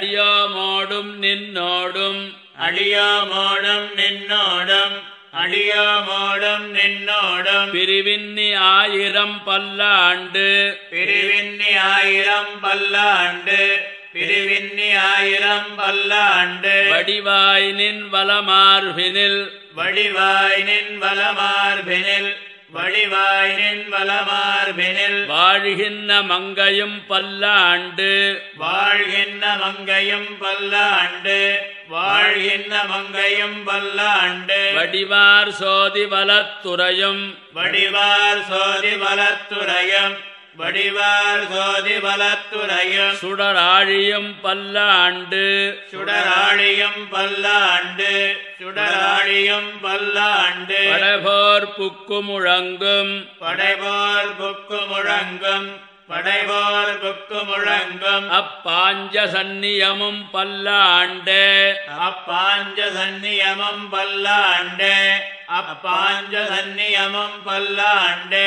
அடியோமோடும் நின்னோடும். அடியோமோடும் நின்னோடும். அடியோமோடும் நின்னோடும். பிரிவின்னி ஆயிரம் பல்லாண்டு. பிரிவின்னி ஆயிரம் பல்லாண்டு. பிரிவின்னி ஆயிரம் பல்லாண்டு. வடிவாய் நின் வலமார்பினில் வடிவாய் நின் வலமார்பினில் வடிவாய் நின் வலமார்பினில் வாழ்கின்ற மங்கையும் பல்லாண்டு. வாழ்கின்ற மங்கையும் பல்லாண்டு. வாழ்கின்ற மங்கையும் பல்லாண்டு. வடிவார் சோதி வலத்துறையும் வடிவார் சோதி வலத்துறையும் வடிவார் சோதி வலத்துறையும் சுடராழியும் பல்லாண்டு. சுடராழியும் பல்லாண்டு. சுடராழியும் பல்லாண்டு. படபோர் புக்கு முழங்கும் படைபோர் புக்கு முழங்கும் படைபோர் புக்கு முழங்கும் அப்பாஞ்ச சந்நியமும் பல்லாண்டே. அப்பாஞ்ச சந்நியமம் பல்லாண்டு. அப்பாஞ்ச சந்நியமம் பல்லாண்டு.